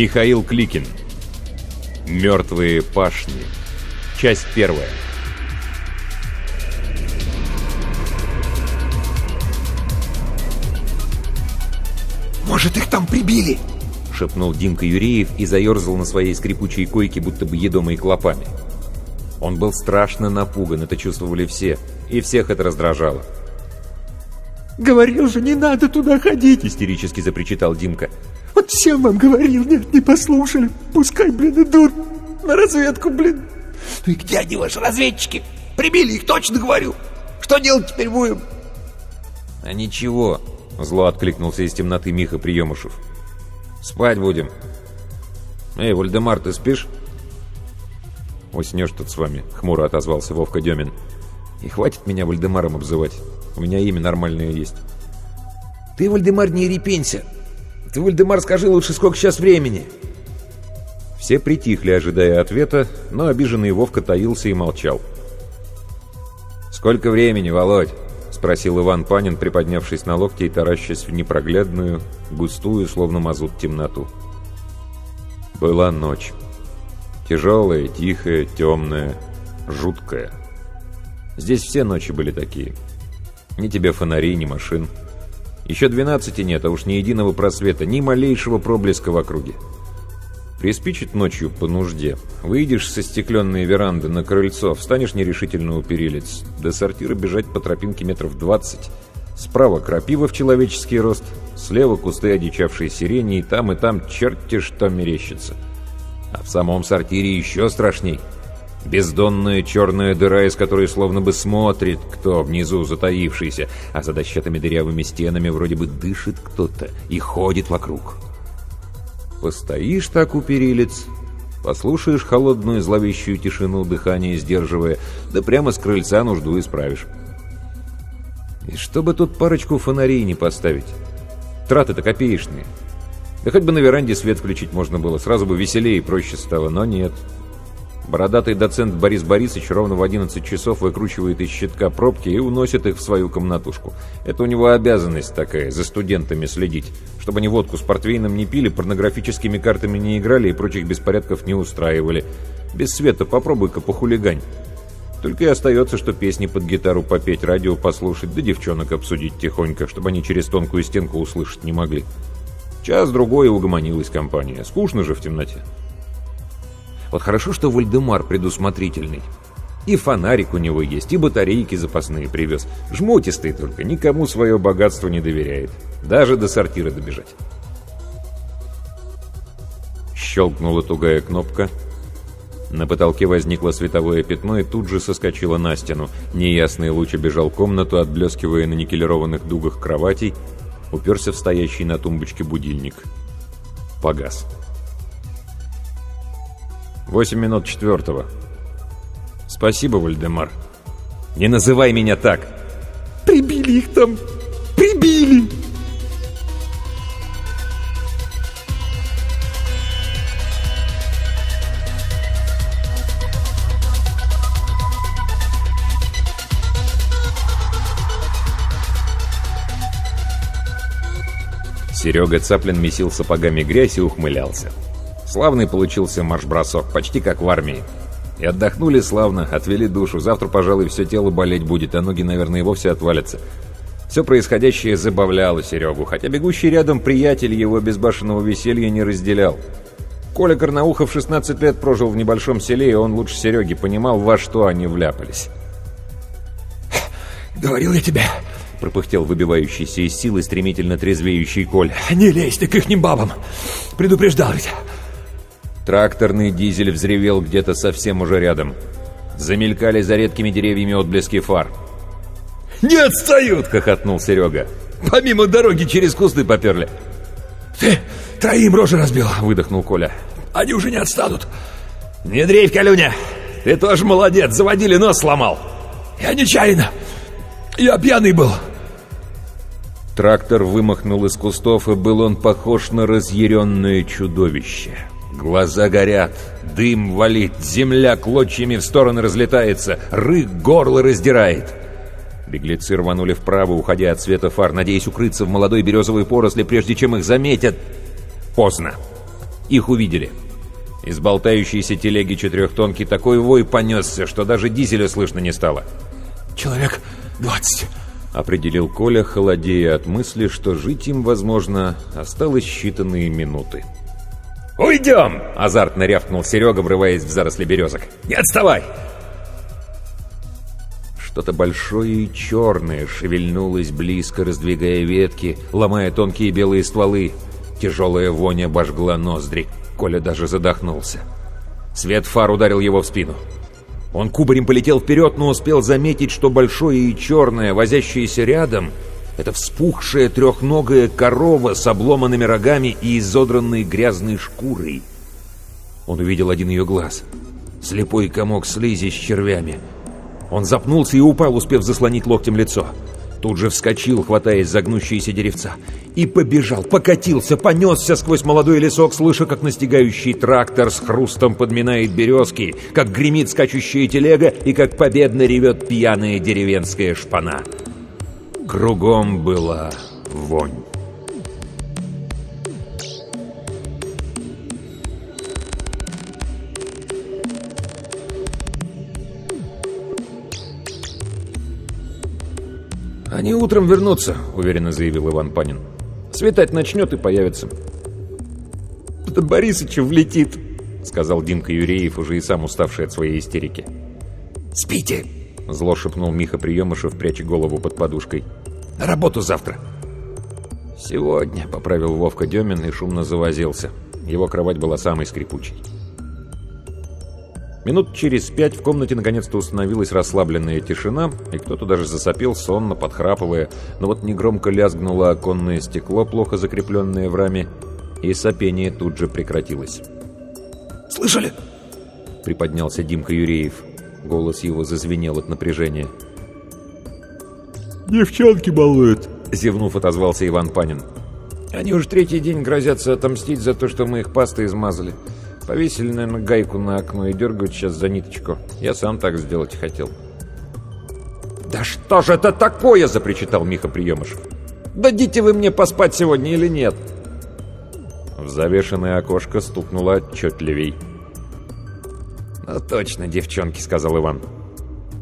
Михаил Кликин. Мертвые пашни. Часть первая. «Может, их там прибили?» — шепнул Димка Юреев и заерзал на своей скрипучей койке, будто бы едомой клопами. Он был страшно напуган, это чувствовали все, и всех это раздражало. «Говорил же, не надо туда ходить!» — истерически запричитал Димка. Вот всем вам говорил, нет, не послушали. Пускай, блин, идут на разведку, блин. Ну и где они, ваши разведчики? Прибили их, точно говорю. Что делать теперь будем? А ничего, зло откликнулся из темноты Миха Приемышев. Спать будем. Эй, Вальдемар, ты спишь? Уснешь тут с вами, хмуро отозвался Вовка Демин. И хватит меня Вальдемаром обзывать. У меня имя нормальное есть. Ты, Вальдемар, не ерепенься. Ты, Вальдемар, скажи лучше, сколько сейчас времени?» Все притихли, ожидая ответа, но обиженный Вовка таился и молчал. «Сколько времени, Володь?» — спросил Иван Панин, приподнявшись на локте и таращась в непроглядную, густую, словно мазут, темноту. Была ночь. Тяжелая, тихая, темная, жуткая. Здесь все ночи были такие. Ни тебе фонарей, ни машин. Еще двенадцати нет, а уж ни единого просвета, ни малейшего проблеска в округе. Приспичит ночью по нужде. Выйдешь со стекленной веранды на крыльцо, встанешь нерешительно у перилец. До сортира бежать по тропинке метров двадцать. Справа крапива в человеческий рост, слева кусты одичавшей сирени, и там, и там черти что мерещится. А в самом сортире еще страшней — Бездонная черная дыра, из которой словно бы смотрит кто внизу затаившийся, а за дощатыми дырявыми стенами вроде бы дышит кто-то и ходит вокруг. Постоишь так у перилец, послушаешь холодную зловещую тишину, дыхание сдерживая, да прямо с крыльца нужду исправишь. И чтобы тут парочку фонарей не поставить. Траты-то копеечные. Да хоть бы на веранде свет включить можно было, сразу бы веселее и проще стало, но нет. — Бородатый доцент Борис Борисович ровно в 11 часов выкручивает из щитка пробки и уносит их в свою комнатушку. Это у него обязанность такая, за студентами следить, чтобы они водку с портвейном не пили, порнографическими картами не играли и прочих беспорядков не устраивали. Без света попробуй-ка похулигань. Только и остается, что песни под гитару попеть, радио послушать, да девчонок обсудить тихонько, чтобы они через тонкую стенку услышать не могли. Час-другой угомонилась компания. Скучно же в темноте. Вот хорошо, что Вальдемар предусмотрительный. И фонарик у него есть, и батарейки запасные привез. Жмотистый только, никому свое богатство не доверяет. Даже до сортира добежать. Щелкнула тугая кнопка. На потолке возникло световое пятно и тут же соскочило на стену. Неясный луч обежал комнату, отблескивая на никелированных дугах кроватей, уперся в стоящий на тумбочке будильник. Погас. Восемь минут четвертого. Спасибо, Вальдемар. Не называй меня так. Прибили их там. Прибили. Серега Цаплин месил сапогами грязь и ухмылялся. Славный получился марш-бросок, почти как в армии. И отдохнули славно, отвели душу. Завтра, пожалуй, все тело болеть будет, а ноги, наверное, и вовсе отвалятся. Все происходящее забавляло Серегу, хотя бегущий рядом приятель его безбашенного веселья не разделял. Коля Корнаухов 16 лет прожил в небольшом селе, и он лучше Сереги понимал, во что они вляпались. «Говорил я тебе!» — пропыхтел выбивающийся из силы стремительно трезвеющий Коля. «Не лезь ты к ихним бабам! Предупреждал ведь!» Тракторный дизель взревел где-то совсем уже рядом. Замелькали за редкими деревьями отблески фар. «Не отстают!» — хохотнул Серега. «Помимо дороги через кусты поперли». «Ты троим рожи разбил!» — выдохнул Коля. «Они уже не отстанут!» «Не дрейф, Калюня! Ты тоже молодец! Заводили нос сломал!» «Я нечаянно! Я пьяный был!» Трактор вымахнул из кустов, и был он похож на разъяренное чудовище. Глаза горят, дым валит, земля клочьями в стороны разлетается, рык горло раздирает. Беглецы рванули вправо, уходя от света фар, надеясь укрыться в молодой березовой поросли, прежде чем их заметят. Поздно. Их увидели. Из болтающейся телеги четырехтонки такой вой понесся, что даже дизеля слышно не стало. «Человек двадцать», — определил Коля, холодея от мысли, что жить им, возможно, осталось считанные минуты. «Уйдем!» — азартно рявкнул Серега, врываясь в заросли березок. «Не отставай!» Что-то большое и черное шевельнулось близко, раздвигая ветки, ломая тонкие белые стволы. Тяжелая вонь обожгла ноздри. Коля даже задохнулся. Свет фар ударил его в спину. Он кубарем полетел вперед, но успел заметить, что большое и черное, возящееся рядом, это вспухшая трехногая корова с обломанными рогами и изодранной грязной шкурой. Он увидел один ее глаз. Слепой комок слизи с червями — он запнулся и упал, успев заслонить локтем лицо. Тут же вскочил, хватаясь за гнущиеся деревца. И побежал, покатился, понесся сквозь молодой лесок, слыша, как настигающий трактор с хрустом подминает березки, как гремит скачущая телега и как победно ревет пьяная деревенская шпана. Кругом была вонь. «Они утром вернутся», — уверенно заявил Иван Панин. «Светать начнет и появится». «Да Борисычу влетит», — сказал Димка Юреев, уже и сам уставший от своей истерики. «Спите!» — зло шепнул Миха Приемышев, пряча голову под подушкой. «На работу завтра!» «Сегодня», — поправил Вовка Демин и шумно завозился. Его кровать была самой скрипучей. Минут через пять в комнате наконец-то установилась расслабленная тишина, и кто-то даже засопел сонно, подхрапывая, но вот негромко лязгнуло оконное стекло, плохо закрепленное в раме, и сопение тут же прекратилось. «Слышали?» — приподнялся Димка Юреев. Голос его зазвенел от напряжения. «Девчонки балуют!» — зевнув, отозвался Иван Панин. «Они уже третий день грозятся отомстить за то, что мы их пастой измазали». Повесили, наверное, гайку на окно и дергают сейчас за ниточку. Я сам так сделать хотел. «Да что же это такое?» – запричитал Миха Приемышев. «Дадите вы мне поспать сегодня или нет?» В завешенное окошко стукнуло отчетливей. «Ну точно, девчонки», — сказал Иван.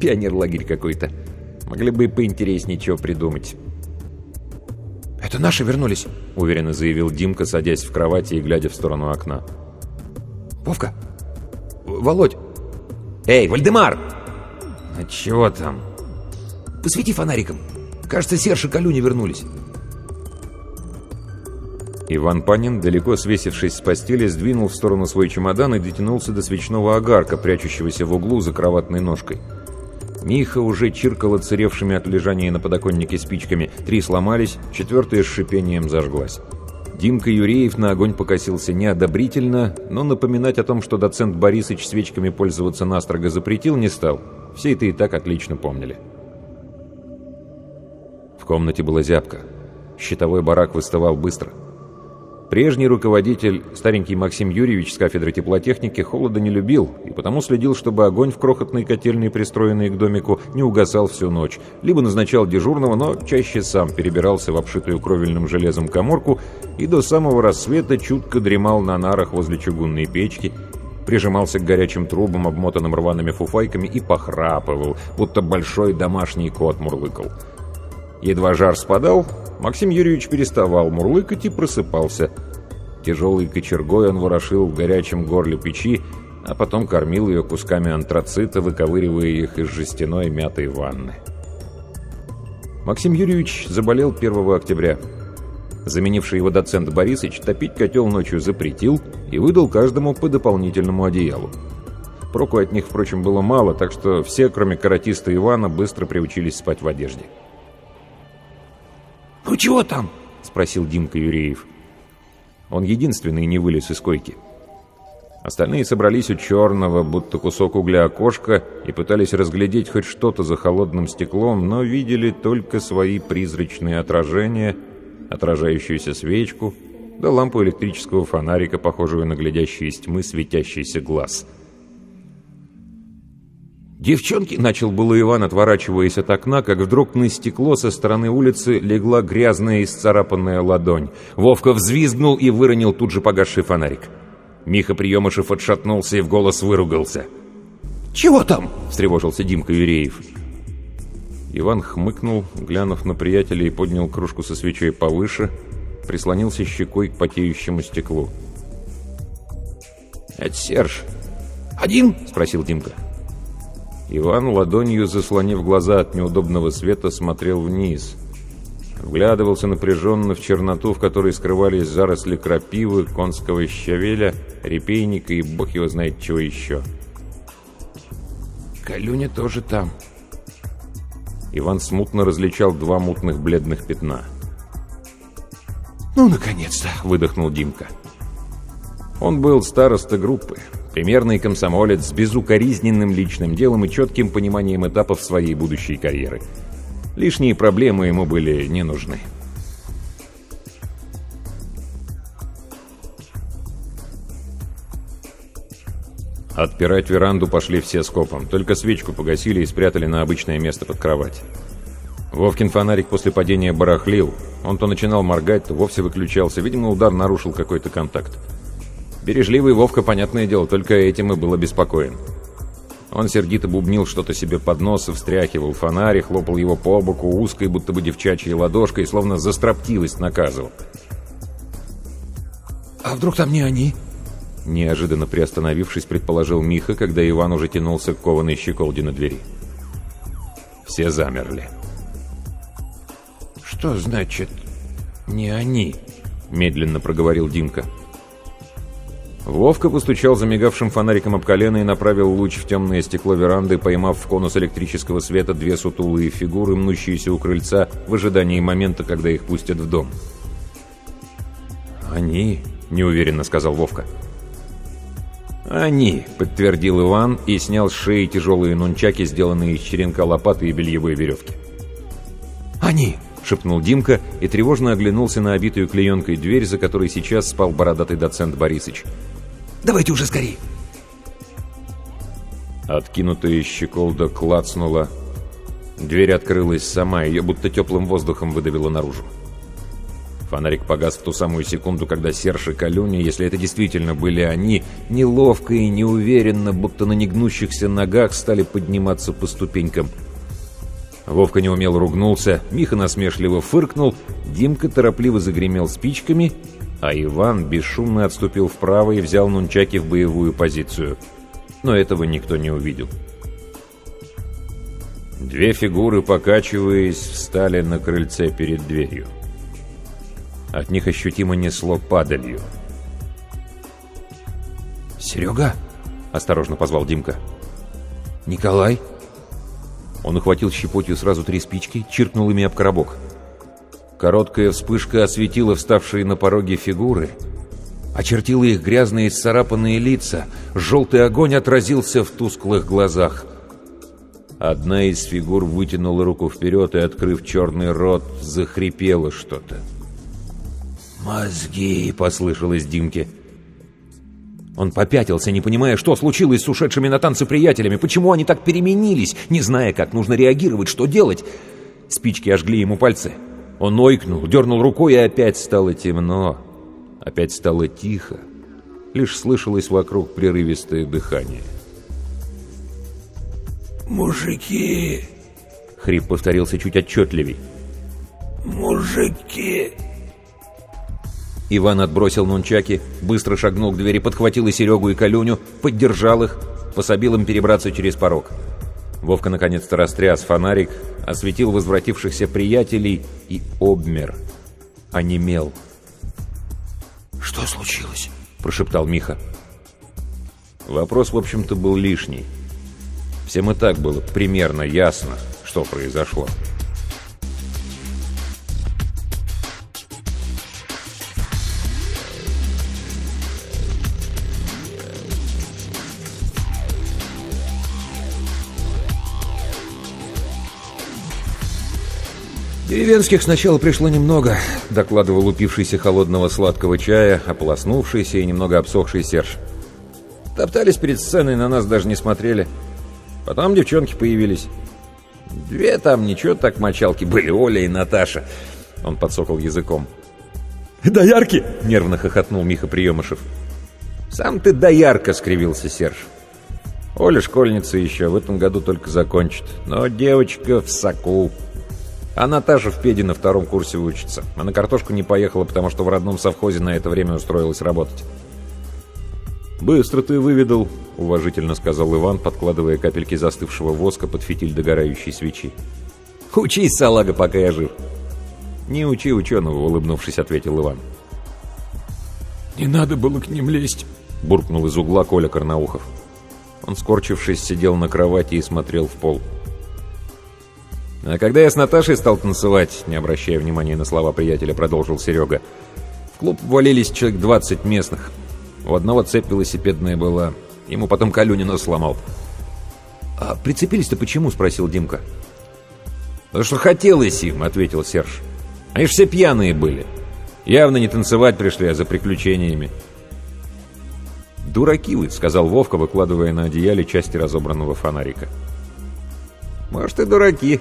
«Пионер-лагерь какой-то. Могли бы и поинтереснее чего придумать». «Это наши вернулись», — уверенно заявил Димка, садясь в кровати и глядя в сторону окна. «Вовка! Володь!» «Эй, Вальдемар!» «А чего там?» «Посвети фонариком. Кажется, Серж и Калюня вернулись». Иван Панин, далеко свесившись с постели, сдвинул в сторону свой чемодан и дотянулся до свечного огарка, прячущегося в углу за кроватной ножкой. Миха уже чиркал отсыревшими от лежания на подоконнике спичками. Три сломались, четвертая с шипением зажглась. Димка Юреев на огонь покосился неодобрительно, но напоминать о том, что доцент Борисыч свечками пользоваться настрого запретил, не стал. Все это и так отлично помнили. В комнате была зябка. Щитовой барак выставал быстро. Прежний руководитель, старенький Максим Юрьевич с кафедры теплотехники, холода не любил и потому следил, чтобы огонь в крохотной котельной, пристроенной к домику, не угасал всю ночь. Либо назначал дежурного, но чаще сам перебирался в обшитую кровельным железом коморку и до самого рассвета чутко дремал на нарах возле чугунной печки, прижимался к горячим трубам, обмотанным рваными фуфайками, и похрапывал, будто большой домашний кот мурлыкал. Едва жар спадал, Максим Юрьевич переставал мурлыкать и просыпался. Тяжелой кочергой он ворошил в горячем горле печи, а потом кормил ее кусками антрацита, выковыривая их из жестяной мятой ванны. Максим Юрьевич заболел 1 октября. Заменивший его доцент Борисыч топить котел ночью запретил и выдал каждому по дополнительному одеялу. Проку от них, впрочем, было мало, так что все, кроме каратиста Ивана, быстро приучились спать в одежде. «Ну чего там?» — спросил Димка Юреев. Он единственный не вылез из койки. Остальные собрались у черного, будто кусок угля окошка, и пытались разглядеть хоть что-то за холодным стеклом, но видели только свои призрачные отражения, отражающуюся свечку, да лампу электрического фонарика, похожую на глядящий из тьмы светящийся глаз — «Девчонки!» — начал было Иван, отворачиваясь от окна, как вдруг на стекло со стороны улицы легла грязная и исцарапанная ладонь. Вовка взвизгнул и выронил тут же погасший фонарик. Миха Приемышев отшатнулся и в голос выругался. «Чего там?» — встревожился Димка Юреев. Иван хмыкнул, глянув на приятеля и поднял кружку со свечой повыше, прислонился щекой к потеющему стеклу. «Это Серж. Один?» — спросил Димка. Иван, ладонью заслонив глаза от неудобного света, смотрел вниз. Вглядывался напряженно в черноту, в которой скрывались заросли крапивы, конского щавеля, репейника и бог его знает чего еще. «Калюня тоже там». Иван смутно различал два мутных бледных пятна. «Ну, наконец-то!» — выдохнул Димка. Он был староста группы. Примерный комсомолец с безукоризненным личным делом и четким пониманием этапов своей будущей карьеры. Лишние проблемы ему были не нужны. Отпирать веранду пошли все скопом, только свечку погасили и спрятали на обычное место под кровать. Вовкин фонарик после падения барахлил. Он то начинал моргать, то вовсе выключался. Видимо, удар нарушил какой-то контакт. Бережливый Вовка, понятное дело, только этим и был обеспокоен. Он сердито бубнил что-то себе под нос и встряхивал фонарь, хлопал его по боку узкой, будто бы девчачьей ладошкой, словно за строптивость наказывал. «А вдруг там не они?» Неожиданно приостановившись, предположил Миха, когда Иван уже тянулся к кованой щеколде на двери. Все замерли. «Что значит «не они»?» Медленно проговорил Димка. Вовка постучал замигавшим фонариком об колено и направил луч в темное стекло веранды, поймав в конус электрического света две сутулые фигуры, мнущиеся у крыльца в ожидании момента, когда их пустят в дом. «Они?» — неуверенно сказал Вовка. «Они», — подтвердил Иван и снял с шеи тяжелые нунчаки, сделанные из черенка лопаты и бельевой веревки. «Они!» — шепнул Димка и тревожно оглянулся на обитую клеенкой дверь, за которой сейчас спал бородатый доцент Борисыч. Давайте уже скорей!» Откинутая щеколда клацнула. Дверь открылась сама, ее будто теплым воздухом выдавило наружу. Фонарик погас в ту самую секунду, когда Серж и Калюня, если это действительно были они, неловко и неуверенно, будто на негнущихся ногах стали подниматься по ступенькам. Вовка неумело ругнулся, Миха насмешливо фыркнул, Димка торопливо загремел спичками — а Иван бесшумно отступил вправо и взял нунчаки в боевую позицию. Но этого никто не увидел. Две фигуры, покачиваясь, встали на крыльце перед дверью. От них ощутимо несло падалью. «Серега?» — осторожно позвал Димка. «Николай?» Он ухватил щепотью сразу три спички, чиркнул ими об коробок. Короткая вспышка осветила вставшие на пороге фигуры, очертила их грязные исцарапанные лица, желтый огонь отразился в тусклых глазах. Одна из фигур вытянула руку вперед и, открыв черный рот, захрипела что-то. «Мозги!» — послышалось Димке. Он попятился, не понимая, что случилось с ушедшими на танцы приятелями, почему они так переменились, не зная, как нужно реагировать, что делать. Спички ожгли ему пальцы. Он ойкнул, дернул рукой, и опять стало темно. Опять стало тихо. Лишь слышалось вокруг прерывистое дыхание. «Мужики!» Хрип повторился чуть отчетливей. мужики!» Иван отбросил нунчаки, быстро шагнул к двери, подхватил и Серегу, и Калюню, поддержал их, пособил им перебраться через порог. Вовка наконец-то растряс фонарик, осветил возвратившихся приятелей и обмер, онемел. «Что случилось?» — прошептал Миха. Вопрос, в общем-то, был лишний. Всем и так было примерно ясно, что произошло. «Деревенских сначала пришло немного», — докладывал упившийся холодного сладкого чая, ополоснувшийся и немного обсохший Серж. Топтались перед сценой, на нас даже не смотрели. Потом девчонки появились. Две там ничего так мочалки были, Оля и Наташа. Он подсокал языком. «Доярки!» — нервно хохотнул Миха Приемышев. «Сам ты доярка!» — скривился Серж. «Оля школьница еще, в этом году только закончит. Но девочка в соку. А Наташа в педе на втором курсе учится. А на картошку не поехала, потому что в родном совхозе на это время устроилась работать. «Быстро ты выведал», — уважительно сказал Иван, подкладывая капельки застывшего воска под фитиль догорающей свечи. «Учись, салага, пока я жив». «Не учи ученого», — улыбнувшись, ответил Иван. «Не надо было к ним лезть», — буркнул из угла Коля Карнаухов. Он, скорчившись, сидел на кровати и смотрел в пол. «Не а когда я с Наташей стал танцевать, не обращая внимания на слова приятеля, продолжил Серега, в клуб ввалились человек 20 местных. У одного цепь велосипедная была. Ему потом Калюни нос сломал. «А прицепились-то почему?» — спросил Димка. «Потому что хотелось им», — ответил Серж. «Они же все пьяные были. Явно не танцевать пришли, а за приключениями». «Дураки вы», — сказал Вовка, выкладывая на одеяле части разобранного фонарика. «Может, и дураки»,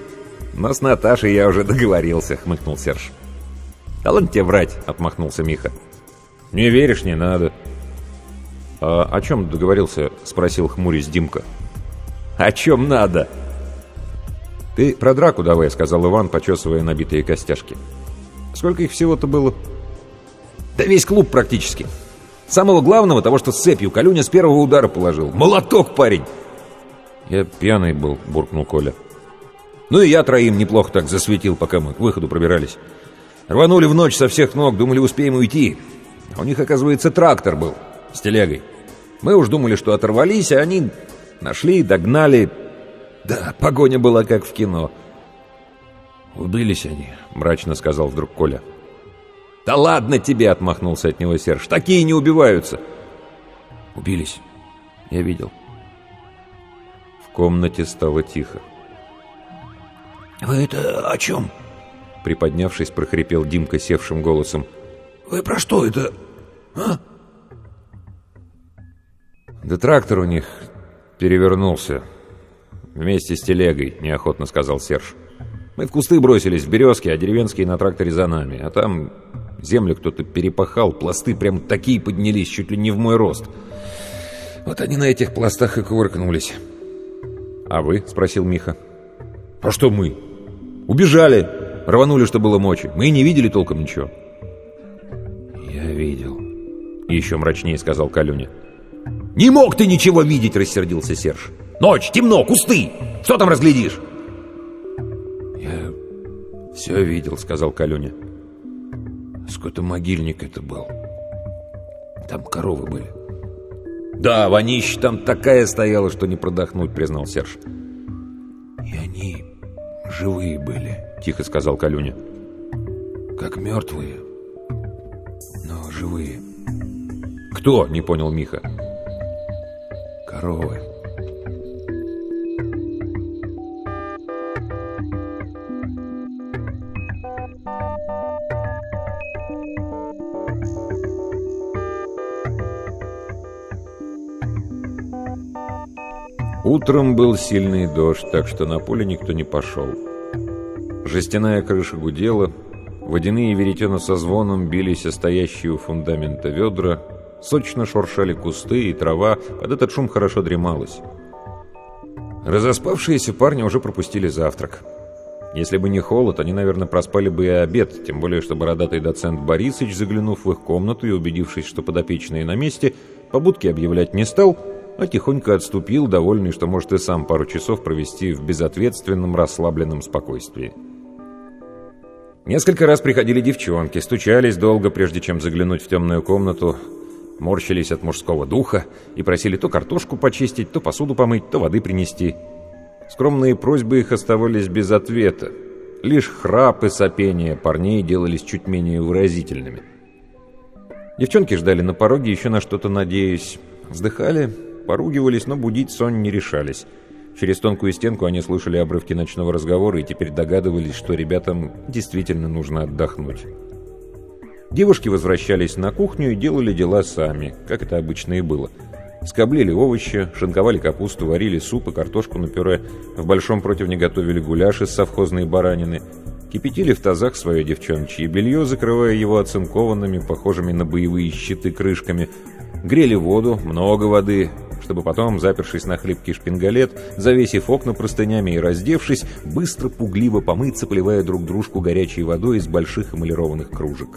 «Но с Наташей я уже договорился», — хмыкнул Серж. «Да ладно тебе врать», — отмахнулся Миха. «Не веришь, не надо». «А о чем договорился?» — спросил хмурясь Димка. «О чем надо?» «Ты про драку давай», — сказал Иван, почесывая набитые костяшки. «Сколько их всего-то было?» «Да весь клуб практически. Самого главного, того, что с цепью Калюня с первого удара положил. Молоток, парень!» «Я пьяный был», — буркнул Коля. Ну и я троим неплохо так засветил, пока мы к выходу пробирались. Рванули в ночь со всех ног, думали, успеем уйти. А у них, оказывается, трактор был с телегой. Мы уж думали, что оторвались, а они нашли, догнали. Да, погоня была как в кино. «Убились они», — мрачно сказал вдруг Коля. «Да ладно тебе!» — отмахнулся от него Серж. «Такие не убиваются!» «Убились. Я видел». В комнате стало тихо. «Вы это о чем?» Приподнявшись, прохрипел Димка севшим голосом. «Вы про что это? А?» «Да трактор у них перевернулся. Вместе с телегой», — неохотно сказал Серж. «Мы в кусты бросились, в березки, а деревенские на тракторе за нами. А там землю кто-то перепахал, пласты прям такие поднялись, чуть ли не в мой рост. Вот они на этих пластах и кувыркнулись». «А вы?» — спросил Миха. «А что мы?» Убежали, рванули, что было мочи. Мы и не видели толком ничего. Я видел. Еще мрачнее сказал Калюня. Не мог ты ничего видеть, рассердился Серж. Ночь, темно, кусты. Что там разглядишь? Я все видел, сказал Калюня. Скотомогильник это был. Там коровы были. Да, вонища там такая стояла, что не продохнуть, признал Серж. И они живые были», — тихо сказал Калюня. «Как мертвые, но живые». «Кто?» — не понял Миха. «Коровы». Утром был сильный дождь, так что на поле никто не пошел. Жестяная крыша гудела, водяные веретена со звоном бились о стоящие у фундамента ведра, сочно шуршали кусты и трава, под этот шум хорошо дремалось. Разоспавшиеся парни уже пропустили завтрак. Если бы не холод, они, наверное, проспали бы и обед, тем более, что бородатый доцент Борисыч, заглянув в их комнату и убедившись, что подопечные на месте, побудки объявлять не стал, а тихонько отступил, довольный, что может и сам пару часов провести в безответственном, расслабленном спокойствии. Несколько раз приходили девчонки, стучались долго, прежде чем заглянуть в темную комнату, морщились от мужского духа и просили то картошку почистить, то посуду помыть, то воды принести – Скромные просьбы их оставались без ответа. Лишь храп и сопение парней делались чуть менее выразительными. Девчонки ждали на пороге, еще на что-то надеясь. Вздыхали, поругивались, но будить сон не решались. Через тонкую стенку они слышали обрывки ночного разговора и теперь догадывались, что ребятам действительно нужно отдохнуть. Девушки возвращались на кухню и делали дела сами, как это обычно и было – Скоблили овощи, шинковали капусту, варили суп и картошку на пюре. В большом противне готовили гуляш из совхозной баранины. Кипятили в тазах свое девчончье белье, закрывая его оцинкованными, похожими на боевые щиты крышками. Грели воду, много воды, чтобы потом, запершись на хлипкий шпингалет, завесив окна простынями и раздевшись, быстро пугливо помыться, поливая друг дружку горячей водой из больших эмалированных кружек.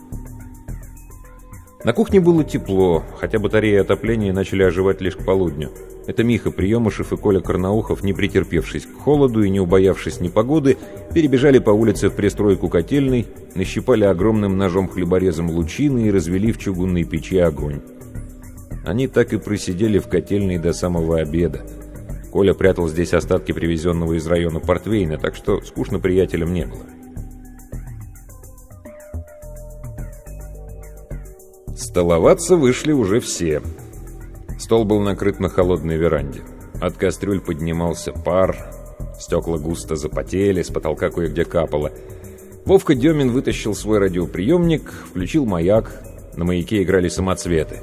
На кухне было тепло, хотя батареи отопления начали оживать лишь к полудню. Это Миха Приемышев и Коля Карнаухов, не претерпевшись к холоду и не убоявшись непогоды, перебежали по улице в пристройку котельной, нащипали огромным ножом-хлеборезом лучины и развели в чугунной печи огонь. Они так и просидели в котельной до самого обеда. Коля прятал здесь остатки привезенного из района портвейна, так что скучно приятелям не было. Столоваться вышли уже все. Стол был накрыт на холодной веранде. От кастрюль поднимался пар, стекла густо запотели, с потолка кое-где капало. Вовка Демин вытащил свой радиоприемник, включил маяк, на маяке играли самоцветы.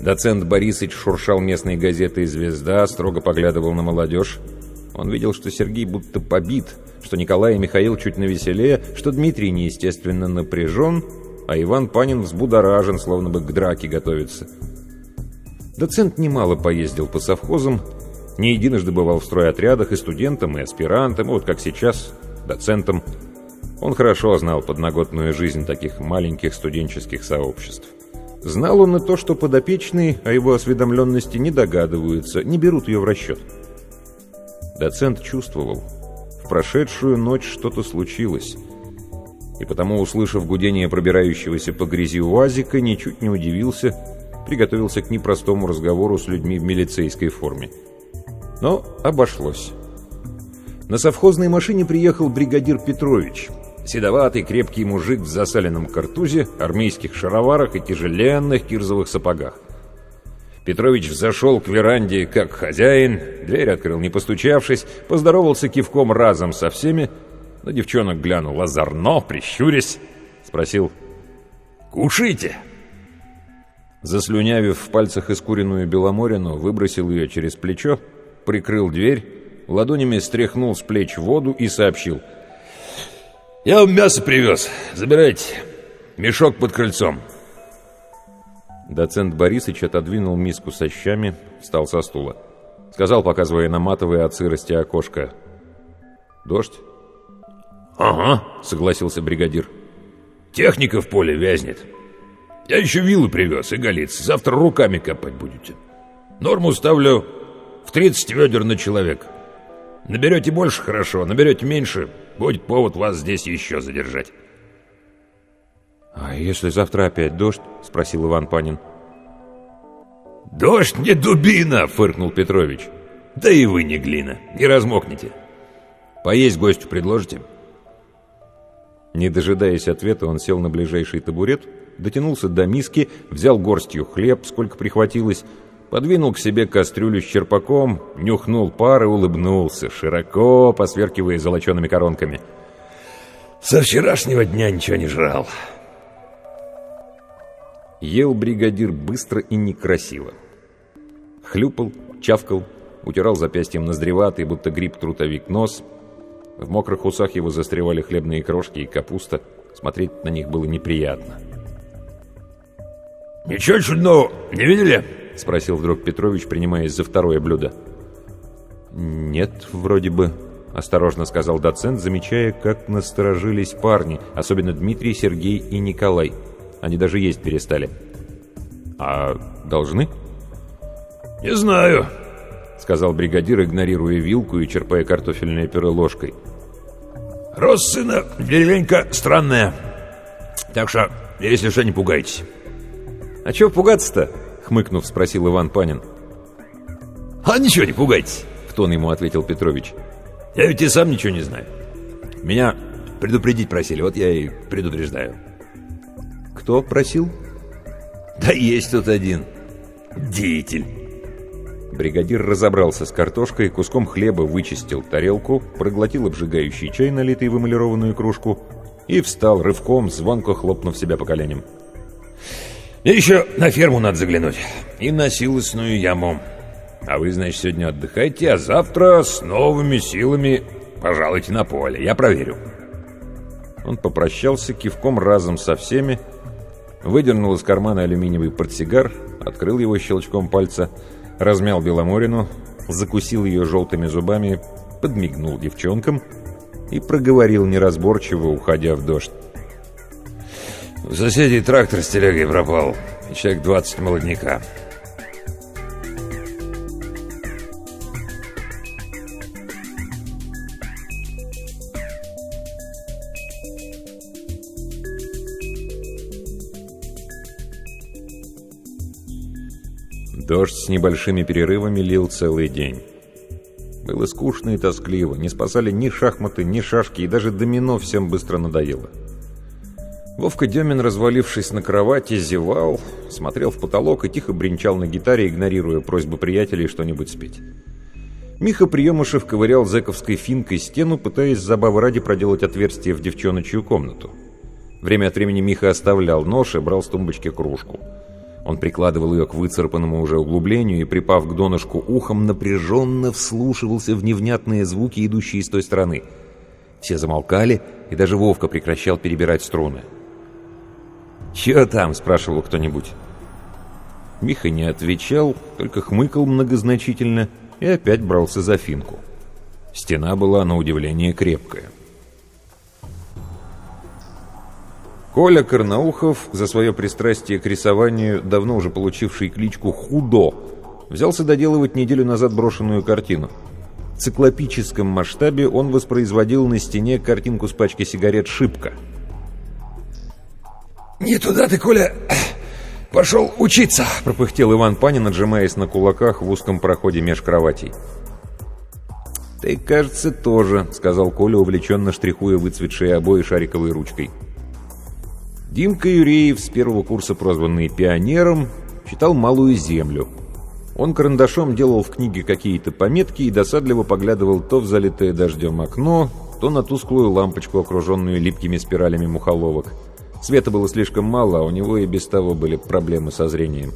Доцент Борисыч шуршал местные газеты «Звезда», строго поглядывал на молодежь. Он видел, что Сергей будто побит, что Николай и Михаил чуть навеселее, что Дмитрий неестественно напряжен — а Иван Панин взбудоражен, словно бы к драке готовится. Доцент немало поездил по совхозам, не единожды бывал в стройотрядах и студентом, и аспирантом, и вот как сейчас, доцентом. Он хорошо знал подноготную жизнь таких маленьких студенческих сообществ. Знал он и то, что подопечные о его осведомленности не догадываются, не берут ее в расчет. Доцент чувствовал, в прошедшую ночь что-то случилось – и потому, услышав гудение пробирающегося по грязи УАЗика, ничуть не удивился, приготовился к непростому разговору с людьми в милицейской форме. Но обошлось. На совхозной машине приехал бригадир Петрович, седоватый крепкий мужик в засаленном картузе, армейских шароварах и тяжеленных кирзовых сапогах. Петрович взошел к веранде как хозяин, дверь открыл не постучавшись, поздоровался кивком разом со всеми, на девчонок глянул озорно, прищурясь, спросил «Кушайте!» Заслюнявив в пальцах искуренную беломорину, выбросил ее через плечо, прикрыл дверь, ладонями стряхнул с плеч воду и сообщил «Я вам мясо привез, забирайте, мешок под крыльцом». Доцент Борисыч отодвинул миску со щами, встал со стула. Сказал, показывая на матовые от сырости окошко «Дождь?» «Ага», — согласился бригадир. «Техника в поле вязнет. Я еще вилы привез и голиц. Завтра руками копать будете. Норму ставлю в 30 ведер на человека. Наберете больше — хорошо, наберете меньше — будет повод вас здесь еще задержать». «А если завтра опять дождь?» — спросил Иван Панин. «Дождь не дубина!» — фыркнул Петрович. «Да и вы не глина, не размокнете. Поесть гостю предложите?» Не дожидаясь ответа, он сел на ближайший табурет, дотянулся до миски, взял горстью хлеб, сколько прихватилось, подвинул к себе кастрюлю с черпаком, нюхнул пар и улыбнулся, широко посверкивая золочеными коронками. «Со вчерашнего дня ничего не жрал». Ел бригадир быстро и некрасиво. Хлюпал, чавкал, утирал запястьем ноздреватый, будто гриб-трутовик нос — в мокрых усах его застревали хлебные крошки и капуста. Смотреть на них было неприятно. «Ничего чудного не видели?» — спросил вдруг Петрович, принимаясь за второе блюдо. «Нет, вроде бы», — осторожно сказал доцент, замечая, как насторожились парни, особенно Дмитрий, Сергей и Николай. Они даже есть перестали. «А должны?» «Не знаю», — сказал бригадир, игнорируя вилку и черпая картофельное пюре ложкой. «Рост сына деревенька странная, так что, если что, не пугайтесь». «А чего пугаться-то?» — хмыкнув, спросил Иван Панин. «А ничего, не пугайтесь», — в тон ему ответил Петрович. «Я ведь и сам ничего не знаю. Меня предупредить просили, вот я и предупреждаю». «Кто просил?» «Да есть тут один. Деятель». Бригадир разобрался с картошкой, куском хлеба вычистил тарелку, проглотил обжигающий чай, налитый в эмалированную кружку, и встал рывком, звонко хлопнув себя по коленям. «Мне еще на ферму надо заглянуть. И на силосную яму. А вы, значит, сегодня отдыхайте, а завтра с новыми силами пожалуйте на поле. Я проверю». Он попрощался кивком разом со всеми, выдернул из кармана алюминиевый портсигар, открыл его щелчком пальца, размял Беломорину, закусил ее желтыми зубами, подмигнул девчонкам и проговорил неразборчиво, уходя в дождь. «У соседей трактор с телегой пропал, человек 20 молодняка». Дождь с небольшими перерывами лил целый день. Было скучно и тоскливо, не спасали ни шахматы, ни шашки, и даже домино всем быстро надоело. Вовка Демин, развалившись на кровати, зевал, смотрел в потолок и тихо бренчал на гитаре, игнорируя просьбы приятелей что-нибудь спеть. Миха Приемышев ковырял зэковской финкой стену, пытаясь забавы ради проделать отверстие в девчоночью комнату. Время от времени Миха оставлял нож и брал с тумбочки кружку. Он прикладывал ее к выцарапанному уже углублению и, припав к донышку ухом, напряженно вслушивался в невнятные звуки, идущие с той стороны. Все замолкали, и даже Вовка прекращал перебирать струны. «Чё там?» — спрашивал кто-нибудь. Миха не отвечал, только хмыкал многозначительно и опять брался за финку. Стена была, на удивление, крепкая. Коля Карнаухов, за свое пристрастие к рисованию, давно уже получивший кличку «Худо», взялся доделывать неделю назад брошенную картину. В циклопическом масштабе он воспроизводил на стене картинку с пачки сигарет «Шибко». «Не туда ты, Коля, пошел учиться!» — пропыхтел Иван Панин, отжимаясь на кулаках в узком проходе меж кроватей. «Ты, кажется, тоже», — сказал Коля, увлеченно штрихуя выцветшие обои шариковой ручкой. Димка Юреев, с первого курса прозванный пионером, читал «Малую землю». Он карандашом делал в книге какие-то пометки и досадливо поглядывал то в залитое дождем окно, то на тусклую лампочку, окруженную липкими спиралями мухоловок. Света было слишком мало, а у него и без того были проблемы со зрением.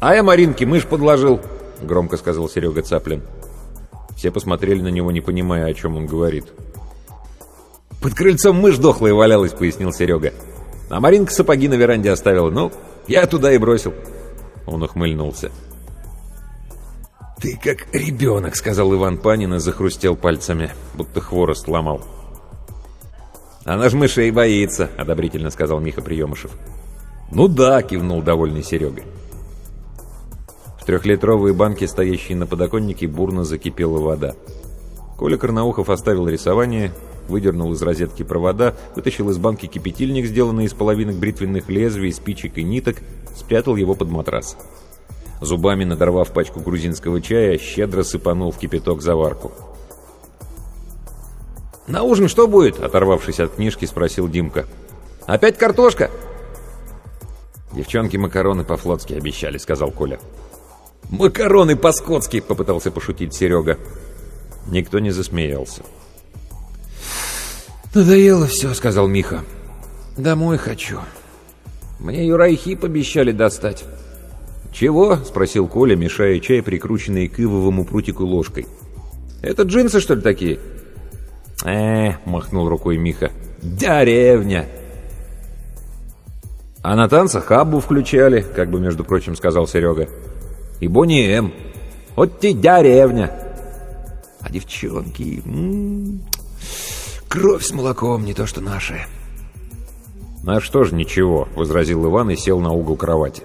«А я Маринке мышь подложил», — громко сказал Серега Цаплин. Все посмотрели на него, не понимая, о чем он говорит. «Под крыльцом мышь дохлая валялась», — пояснил Серега. «А Маринка сапоги на веранде оставила. Ну, я туда и бросил». Он ухмыльнулся. «Ты как ребенок», — сказал Иван Панин и захрустел пальцами, будто хворост ломал. «Она ж мышей боится», — одобрительно сказал Миха Приемышев. «Ну да», — кивнул довольный Серега. В трехлитровой банке, стоящей на подоконнике, бурно закипела вода. Коля Карнаухов оставил рисование, выдернул из розетки провода, вытащил из банки кипятильник, сделанный из половинок бритвенных лезвий, спичек и ниток, спрятал его под матрас. Зубами надорвав пачку грузинского чая, щедро сыпанул в кипяток заварку. «На ужин что будет?» — оторвавшись от книжки, спросил Димка. «Опять картошка?» «Девчонки макароны по-флотски обещали», — сказал Коля. «Макароны по-скотски!» — попытался пошутить Серега. Никто не засмеялся. «Надоело все», — сказал Миха. «Домой хочу. Мне Юрайхип обещали достать». «Чего?» — спросил Коля, мешая чай, прикрученный к ивовому прутику ложкой. «Это джинсы, что ли, такие?» «Э, — махнул рукой Миха, — деревня!» «А на танцах Аббу включали», — как бы, между прочим, сказал Серега. «И Бонни М. Вот те деревня!» А девчонки... М -м -м, кровь с молоком, не то что наши. «А что ж, ничего», — возразил Иван и сел на угол кровати.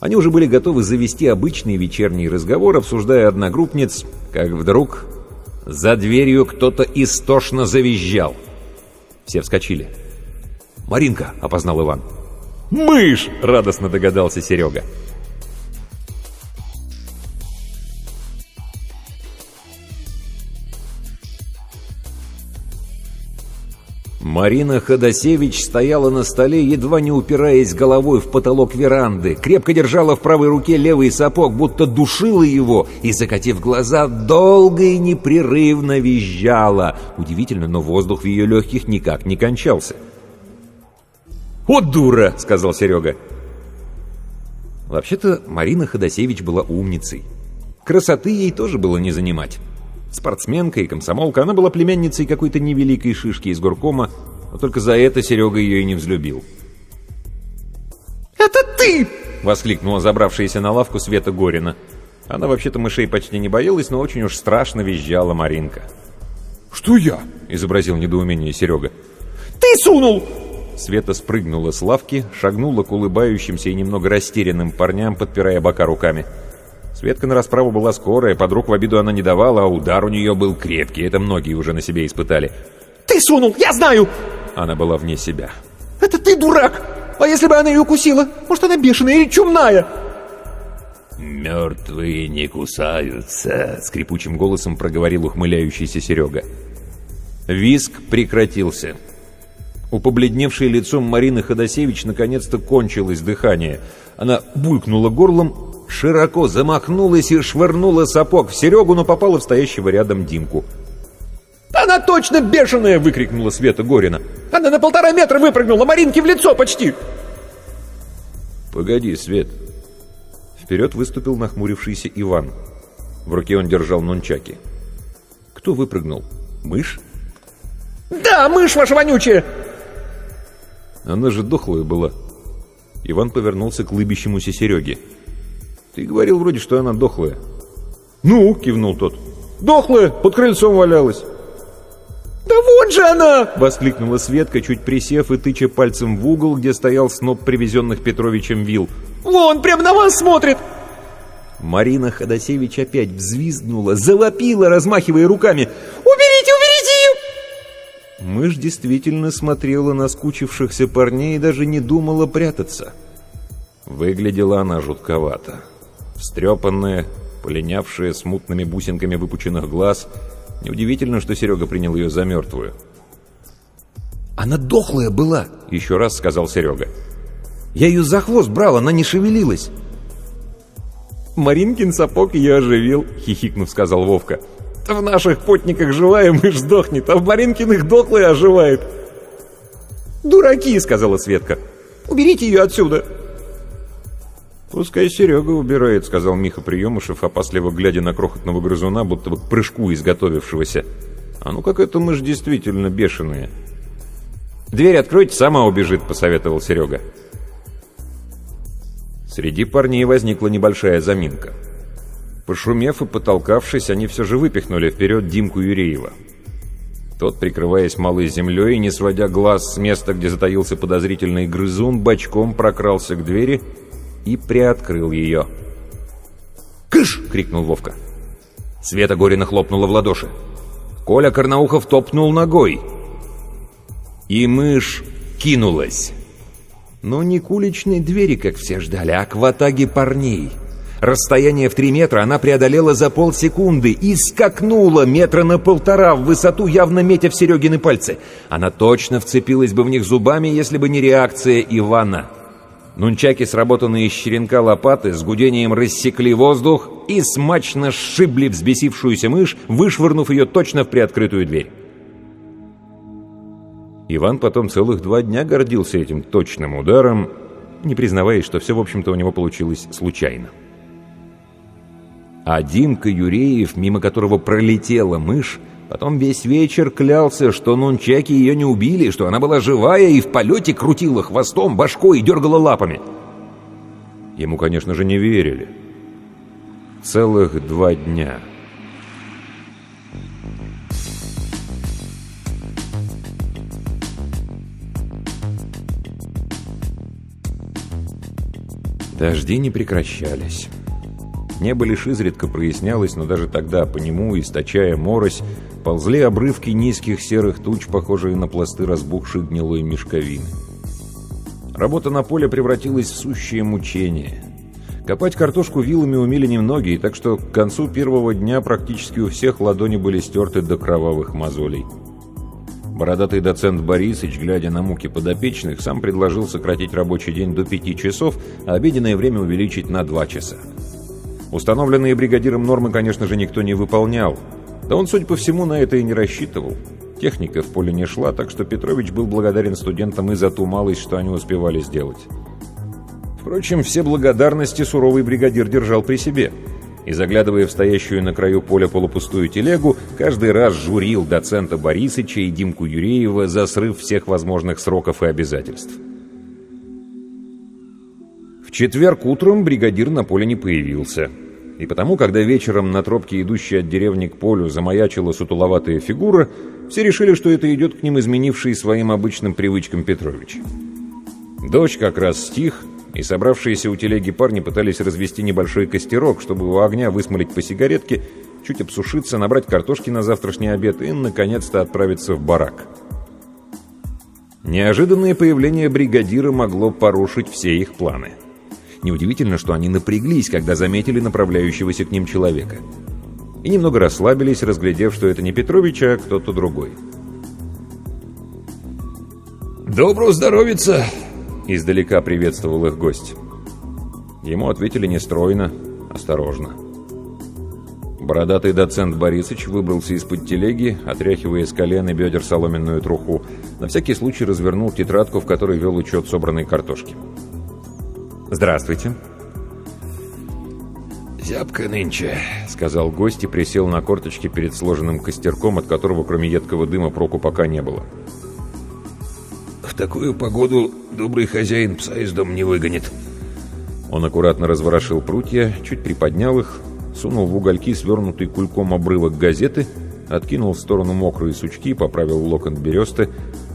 Они уже были готовы завести обычный вечерний разговор, обсуждая одногруппниц, как вдруг за дверью кто-то истошно завизжал. Все вскочили. «Маринка!» — опознал Иван. «Мышь!» — радостно догадался Серега. Марина Ходосевич стояла на столе, едва не упираясь головой в потолок веранды, крепко держала в правой руке левый сапог, будто душила его, и, закатив глаза, долго и непрерывно визжала. Удивительно, но воздух в ее легких никак не кончался. «О, дура!» — сказал Серега. Вообще-то Марина Ходосевич была умницей. Красоты ей тоже было не занимать. Спортсменка и комсомолка, она была племянницей какой-то невеликой шишки из горкома, но только за это Серега ее и не взлюбил. «Это ты!» — воскликнула забравшаяся на лавку Света Горина. Она вообще-то мышей почти не боялась, но очень уж страшно визжала Маринка. «Что я?» — изобразил недоумение Серега. «Ты сунул!» Света спрыгнула с лавки, шагнула к улыбающимся и немного растерянным парням, подпирая бока руками. Светка на расправу была скорая, подруг в обиду она не давала, а удар у нее был крепкий, это многие уже на себе испытали. «Ты сунул, я знаю!» Она была вне себя. «Это ты дурак! А если бы она ее укусила? Может, она бешеная или чумная?» «Мертвые не кусаются», — скрипучим голосом проговорил ухмыляющийся Серега. Виск прекратился. У побледневшей лицом Марины Ходосевич наконец-то кончилось дыхание. Она булькнула горлом широко замахнулась и швырнула сапог в Серегу, но попала в стоящего рядом Димку. «Она точно бешеная!» — выкрикнула Света Горина. «Она на полтора метра выпрыгнула, Маринке в лицо почти!» «Погоди, Свет!» Вперед выступил нахмурившийся Иван. В руке он держал нунчаки. «Кто выпрыгнул? Мышь?» «Да, мышь ваша вонючая!» «Она же дохлая была!» Иван повернулся к лыбящемуся Сереге. «Ты говорил вроде, что она дохлая». «Ну?» — кивнул тот. «Дохлая, под крыльцом валялась». «Да вот же она!» — воскликнула Светка, чуть присев и тыча пальцем в угол, где стоял сноп привезенных Петровичем вил. «Вон, прямо на вас смотрит!» Марина Ходосевич опять взвизгнула, завопила, размахивая руками. «Уберите, уберите ее!» Мышь действительно смотрела на скучившихся парней и даже не думала прятаться. Выглядела она жутковато. Встрепанная, полинявшая с мутными бусинками выпученных глаз. Неудивительно, что Серега принял ее за мертвую. «Она дохлая была», — еще раз сказал Серега. «Я ее за хвост брал, она не шевелилась». «Маринкин сапог ее оживил», — хихикнув, сказал Вовка. «В наших потниках живая мышь сдохнет, а в Маринкиных дохлая оживает». «Дураки», — сказала Светка. «Уберите ее отсюда». «Пускай Серега убирает», — сказал Миха Приемышев, опасливо глядя на крохотного грызуна, будто бы к прыжку изготовившегося. «А ну как это мышь действительно бешеная». «Дверь откройте, сама убежит», — посоветовал Серега. Среди парней возникла небольшая заминка. Пошумев и потолкавшись, они все же выпихнули вперед Димку Юреева. Тот, прикрываясь малой землей и не сводя глаз с места, где затаился подозрительный грызун, бочком прокрался к двери — и приоткрыл ее. «Кыш!» — крикнул Вовка. Света Горина хлопнула в ладоши. Коля Карнаухов топнул ногой. И мышь кинулась. Но не к уличной двери, как все ждали, а к ватаге парней. Расстояние в три метра она преодолела за полсекунды и скакнула метра на полтора в высоту, явно метя в Серегины пальцы. Она точно вцепилась бы в них зубами, если бы не реакция Ивана. Нунчаки, сработанные из черенка лопаты, с гудением рассекли воздух и смачно сшибли взбесившуюся мышь, вышвырнув ее точно в приоткрытую дверь. Иван потом целых два дня гордился этим точным ударом, не признаваясь, что все, в общем-то, у него получилось случайно. А Димка Юреев, мимо которого пролетела мышь, Потом весь вечер клялся, что нунчаки ее не убили, что она была живая и в полете крутила хвостом, башкой и дергала лапами. Ему, конечно же, не верили. Целых два дня. Дожди не прекращались. Небо лишь изредка прояснялось, но даже тогда по нему, источая морось, ползли обрывки низких серых туч, похожие на пласты разбухшей гнилой мешковины. Работа на поле превратилась в сущее мучение. Копать картошку вилами умели немногие, так что к концу первого дня практически у всех ладони были стерты до кровавых мозолей. Бородатый доцент Борисыч, глядя на муки подопечных, сам предложил сократить рабочий день до пяти часов, а обеденное время увеличить на два часа. Установленные бригадиром нормы, конечно же, никто не выполнял. Да он, судя по всему, на это и не рассчитывал. Техника в поле не шла, так что Петрович был благодарен студентам и за ту малость, что они успевали сделать. Впрочем, все благодарности суровый бригадир держал при себе. И, заглядывая в стоящую на краю поля полупустую телегу, каждый раз журил доцента Борисыча и Димку Юреева за срыв всех возможных сроков и обязательств. В четверг утром бригадир на поле не появился – и потому, когда вечером на тропке, идущей от деревни к полю, замаячила сутуловатая фигура, все решили, что это идет к ним изменивший своим обычным привычкам Петрович. Дождь как раз стих, и собравшиеся у телеги парни пытались развести небольшой костерок, чтобы у огня высмолить по сигаретке, чуть обсушиться, набрать картошки на завтрашний обед и, наконец-то, отправиться в барак. Неожиданное появление бригадира могло порушить все их планы. Неудивительно, что они напряглись, когда заметили направляющегося к ним человека. И немного расслабились, разглядев, что это не Петрович, а кто-то другой. «Доброго здоровица!» — издалека приветствовал их гость. Ему ответили нестройно, осторожно. Бородатый доцент Борисыч выбрался из-под телеги, отряхивая с колен и бедер соломенную труху. На всякий случай развернул тетрадку, в которой вел учет собранной картошки. «Здравствуйте». «Зябко нынче», — сказал гость и присел на корточки перед сложенным костерком, от которого кроме едкого дыма проку пока не было. «В такую погоду добрый хозяин пса из дома не выгонит». Он аккуратно разворошил прутья, чуть приподнял их, сунул в угольки свернутый кульком обрывок газеты, откинул в сторону мокрые сучки, поправил локон бересты,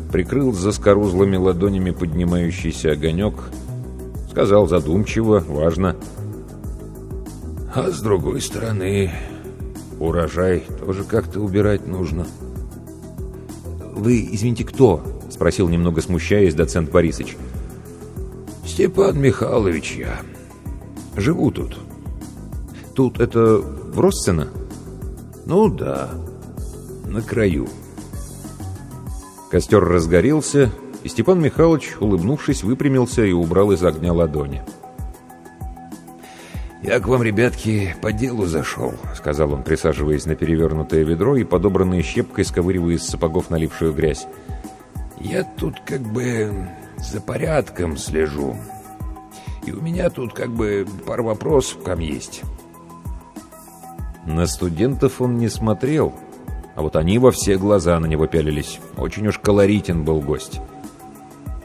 прикрыл за скорузлыми ладонями поднимающийся огонек — Сказал задумчиво, важно. А с другой стороны, урожай тоже как-то убирать нужно. «Вы, извините, кто?» — спросил, немного смущаясь, доцент Борисыч. «Степан Михайлович я. Живу тут». «Тут это в Россена?» «Ну да, на краю». Костер разгорелся, и Степан Михайлович, улыбнувшись, выпрямился и убрал из огня ладони. «Я к вам, ребятки, по делу зашел», — сказал он, присаживаясь на перевернутое ведро и подобранной щепкой сковыривая из сапогов налипшую грязь. «Я тут как бы за порядком слежу. И у меня тут как бы пара вопросов к вам есть». На студентов он не смотрел, а вот они во все глаза на него пялились. Очень уж колоритен был гость.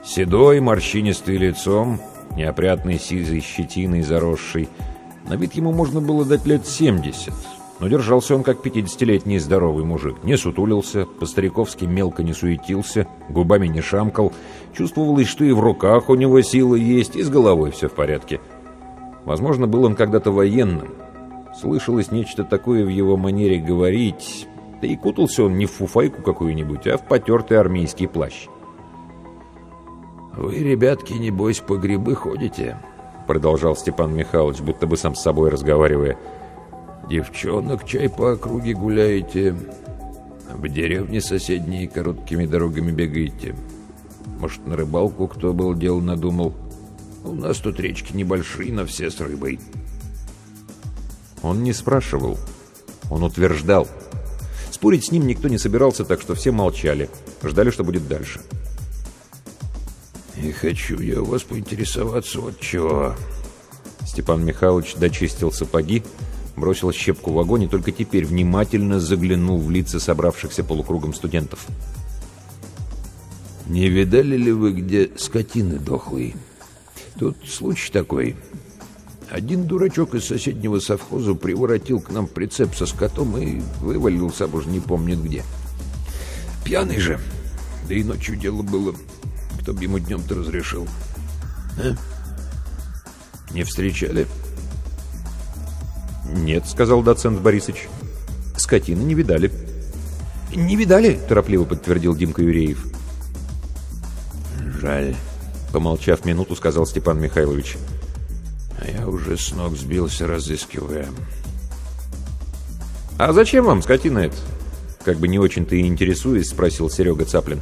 Седой, морщинистый лицом, неопрятный сизой щетиной заросший. На вид ему можно было дать лет семьдесят, но держался он как пятидесятилетний здоровый мужик. Не сутулился, по-стариковски мелко не суетился, губами не шамкал. Чувствовалось, что и в руках у него сила есть, и с головой все в порядке. Возможно, был он когда-то военным. Слышалось нечто такое в его манере говорить, да и кутался он не в фуфайку какую-нибудь, а в потертый армейский плащ. «Вы, ребятки, небось, по грибы ходите?» Продолжал Степан Михайлович, будто бы сам с собой разговаривая. «Девчонок чай по округе гуляете, в деревне соседние короткими дорогами бегаете. Может, на рыбалку кто был, дел надумал? У нас тут речки небольшие, но все с рыбой». Он не спрашивал, он утверждал. Спорить с ним никто не собирался, так что все молчали, ждали, что будет дальше. «Дальше». «И хочу я у вас поинтересоваться вот чего». Степан Михайлович дочистил сапоги, бросил щепку в огонь и только теперь внимательно заглянул в лица собравшихся полукругом студентов. «Не видали ли вы, где скотины дохлые? Тут случай такой. Один дурачок из соседнего совхоза приворотил к нам прицеп со скотом и вывалился, уж не помнит где. Пьяный же, да и ночью дело было...» Кто бы ему днем-то разрешил? А? Не встречали?» «Нет», — сказал доцент Борисович. «Скотины не видали». «Не видали?» — торопливо подтвердил Димка Юреев. «Жаль», — помолчав минуту, сказал Степан Михайлович. «А я уже с ног сбился, разыскивая». «А зачем вам скотина это?» Как бы не очень-то и интересуясь, спросил Серега Цаплин.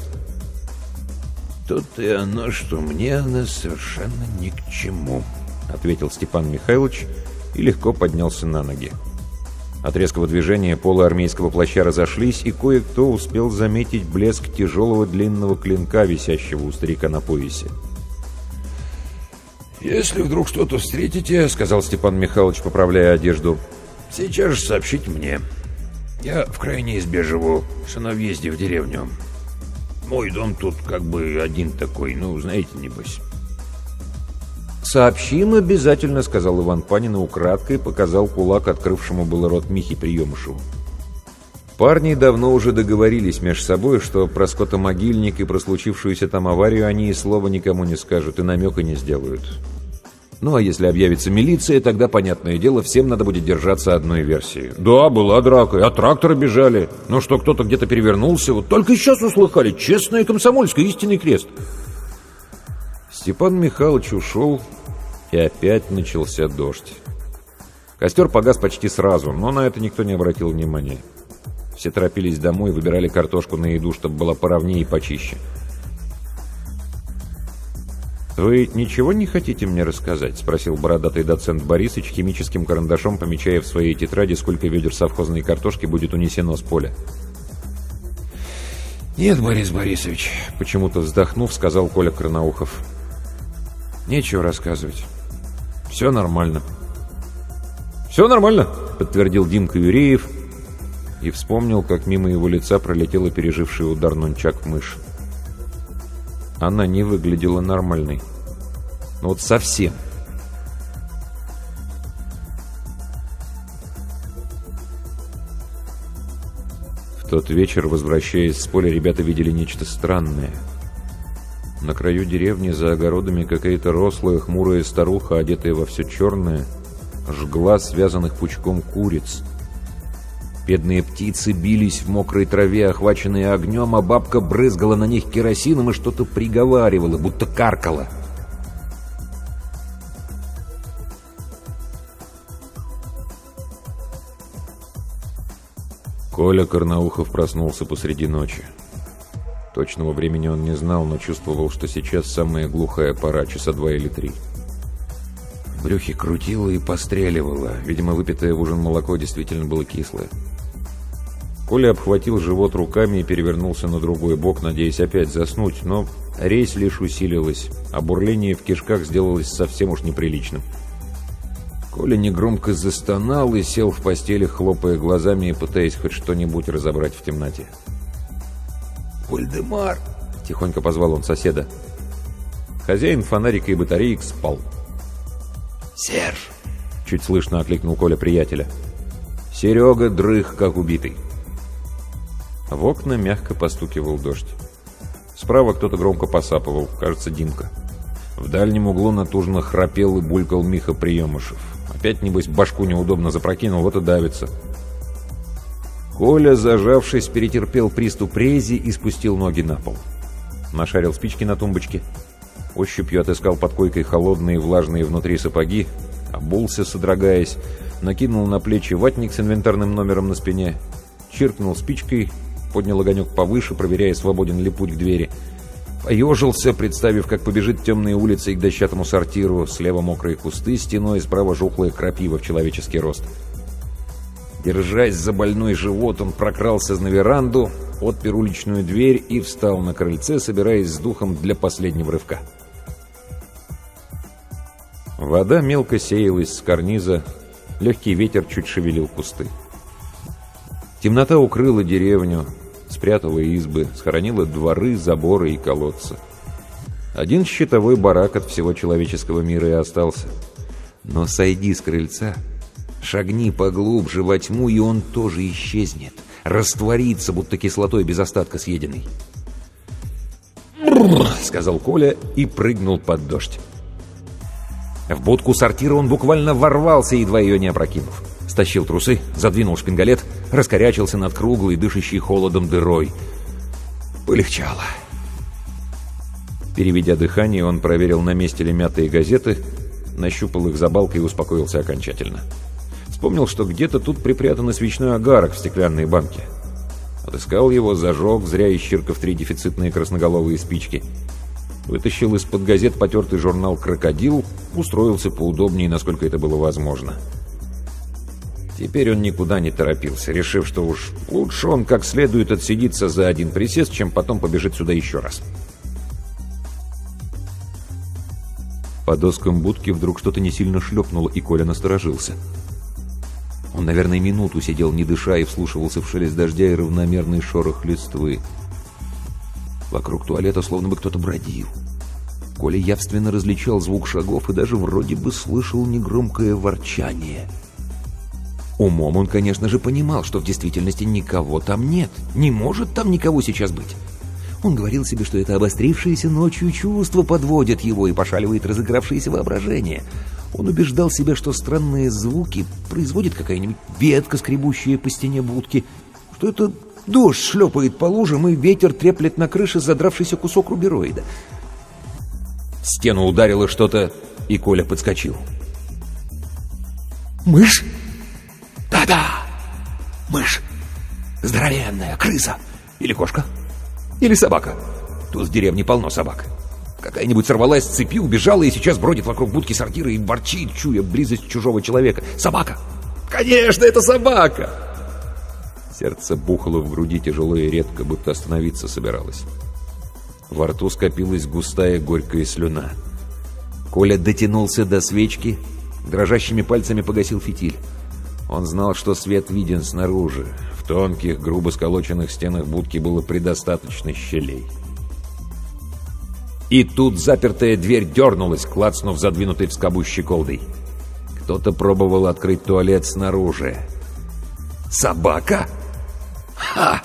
«Тут и оно, что мне она совершенно ни к чему», — ответил Степан Михайлович и легко поднялся на ноги. От резкого движения полы армейского плаща разошлись, и кое-кто успел заметить блеск тяжелого длинного клинка, висящего у старика на поясе. «Если вдруг что-то встретите, — сказал Степан Михайлович, поправляя одежду, — сейчас же сообщите мне. Я в крайней избе живу, что на в деревню. Мой дом тут как бы один такой, ну, знаете, небось». «Сообщим обязательно», — сказал Иван Панин и украдкой показал кулак открывшему было рот Михи Приемышеву. Парни давно уже договорились между собой, что про скотомогильник и про случившуюся там аварию они и слова никому не скажут и намека не сделают. Ну а если объявится милиция, тогда, понятное дело, всем надо будет держаться одной версии. Да, была драка, от трактора бежали. Ну что, кто-то где-то перевернулся. Вот только сейчас услыхали. Честное комсомольское, истинный крест. Степан Михайлович ушел, и опять начался дождь. Костер погас почти сразу, но на это никто не обратил внимания. Все торопились домой, выбирали картошку на еду, чтобы была поровнее и почище. «Вы ничего не хотите мне рассказать?» — спросил бородатый доцент Борисович, химическим карандашом помечая в своей тетради, сколько ведер совхозной картошки будет унесено с поля. «Нет, Борис Борисович», — почему-то вздохнув, сказал Коля Карнаухов. «Нечего рассказывать. Все нормально». «Все нормально», — подтвердил Димка Юреев и вспомнил, как мимо его лица пролетела переживший удар нунчак мышь. Она не выглядела нормальной. Ну вот совсем. В тот вечер, возвращаясь с поля, ребята видели нечто странное. На краю деревни за огородами какая-то рослая, хмурая старуха, одетая во все черное, жгла связанных пучком куриц. Бедные птицы бились в мокрой траве, охваченные огнем, а бабка брызгала на них керосином и что-то приговаривала, будто каркала. Коля Карнаухов проснулся посреди ночи. Точного времени он не знал, но чувствовал, что сейчас самая глухая пора, часа два или три. В брюхе крутило и постреливало. Видимо, выпитое в ужин молоко действительно было кислое. Коля обхватил живот руками и перевернулся на другой бок, надеясь опять заснуть, но резь лишь усилилась, а бурление в кишках сделалось совсем уж неприличным. Коля негромко застонал и сел в постели, хлопая глазами и пытаясь хоть что-нибудь разобрать в темноте. «Вальдемар!» — тихонько позвал он соседа. Хозяин фонарика и батареек спал. «Серж!» — чуть слышно окликнул Коля приятеля. Серега дрых, как убитый. В окна мягко постукивал дождь. Справа кто-то громко посапывал, кажется, Димка. В дальнем углу натужно храпел и булькал Миха Приемышев. Опять, небось, башку неудобно запрокинул, вот и давится. Коля, зажавшись, перетерпел приступ рези и спустил ноги на пол. Нашарил спички на тумбочке. Ощупью отыскал под койкой холодные влажные внутри сапоги, обулся, содрогаясь, накинул на плечи ватник с инвентарным номером на спине, чиркнул спичкой, поднял огонек повыше, проверяя, свободен ли путь к двери. Поежился, представив, как побежит темные улицы к дощатому сортиру, слева мокрые кусты, стеной справа жухлая крапива в человеческий рост. Держась за больной живот, он прокрался на веранду, отпер уличную дверь и встал на крыльце, собираясь с духом для последнего рывка. Вода мелко сеялась с карниза, легкий ветер чуть шевелил кусты. Темнота укрыла деревню, спрятала избы, схоронила дворы, заборы и колодцы. Один щитовой барак от всего человеческого мира и остался. Но сойди с крыльца, шагни поглубже во тьму, и он тоже исчезнет, растворится, будто кислотой без остатка съеденный. — сказал Коля и прыгнул под дождь. В будку сортира он буквально ворвался, едва ее не опрокинув. Стащил трусы, задвинул шпингалет, раскорячился над круглой, дышащей холодом дырой. Полегчало. Переведя дыхание, он проверил, на месте ли мятые газеты, нащупал их за балкой и успокоился окончательно. Вспомнил, что где-то тут припрятан свечной агарок в стеклянной банке. Отыскал его, зажег, зря исчеркав три дефицитные красноголовые спички. Вытащил из-под газет потертый журнал «Крокодил», устроился поудобнее, насколько это было возможно. Теперь он никуда не торопился, решив, что уж лучше он как следует отсидится за один присест, чем потом побежит сюда еще раз. По доскам будки вдруг что-то не сильно шлепнуло, и Коля насторожился. Он, наверное, минуту сидел, не дыша, и вслушивался в шелест дождя и равномерный шорох листвы. Вокруг туалета словно бы кто-то бродил. Коля явственно различал звук шагов и даже вроде бы слышал негромкое ворчание. Умом он, конечно же, понимал, что в действительности никого там нет. Не может там никого сейчас быть. Он говорил себе, что это обострившееся ночью чувство подводит его и пошаливает разыгравшееся воображение. Он убеждал себя, что странные звуки производит какая-нибудь ветка, скребущая по стене будки, что это дождь шлепает по лужам и ветер треплет на крыше задравшийся кусок рубероида. В стену ударило что-то, и Коля подскочил. «Мышь? Да-да, мышь. Здоровенная крыса. Или кошка?» Или собака. Тут в деревне полно собак. Какая-нибудь сорвалась с цепи, убежала и сейчас бродит вокруг будки сортира и ворчит, чуя близость чужого человека. Собака! Конечно, это собака! Сердце бухало в груди тяжело и редко, будто остановиться собиралось. Во рту скопилась густая горькая слюна. Коля дотянулся до свечки, дрожащими пальцами погасил фитиль. Он знал, что свет виден снаружи. В тонких, грубо сколоченных стенах будки было предостаточно щелей. И тут запертая дверь дернулась, клацнув задвинутой в скобу щеколдой. Кто-то пробовал открыть туалет снаружи. «Собака? Ха!»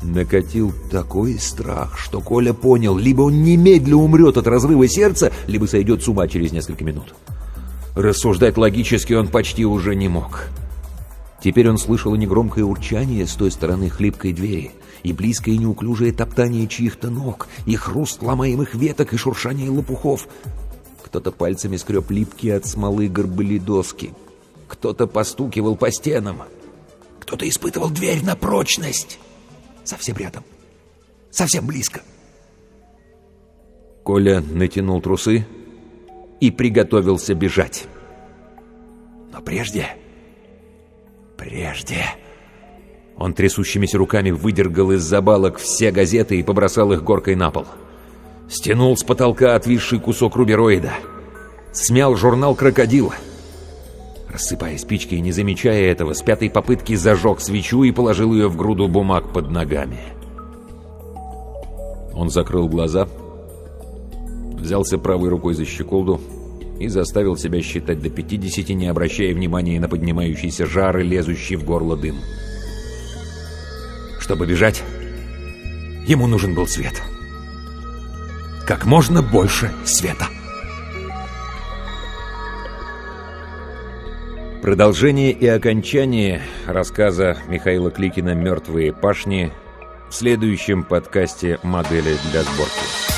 Накатил такой страх, что Коля понял, либо он немедленно умрет от разрыва сердца, либо сойдет с ума через несколько минут. Рассуждать логически он почти уже не мог. Теперь он слышал негромкое урчание с той стороны хлипкой двери, и близкое неуклюжее топтание чьих-то ног, и хруст ломаемых веток, и шуршание лопухов. Кто-то пальцами скреб липкие от смолы горбыли доски. Кто-то постукивал по стенам. Кто-то испытывал дверь на прочность. Совсем рядом. Совсем близко. Коля натянул трусы, и приготовился бежать. Но прежде... Прежде... Он трясущимися руками выдергал из забалок все газеты и побросал их горкой на пол. Стянул с потолка отвисший кусок рубероида. Смял журнал «Крокодил». Рассыпая спички и не замечая этого, с пятой попытки зажег свечу и положил ее в груду бумаг под ногами. Он закрыл глаза взялся правой рукой за щеколду и заставил себя считать до 50, не обращая внимания на поднимающийся жар и лезущий в горло дым. Чтобы бежать, ему нужен был свет. Как можно больше света. Продолжение и окончание рассказа Михаила Кликина «Мертвые пашни» в следующем подкасте «Модели для сборки».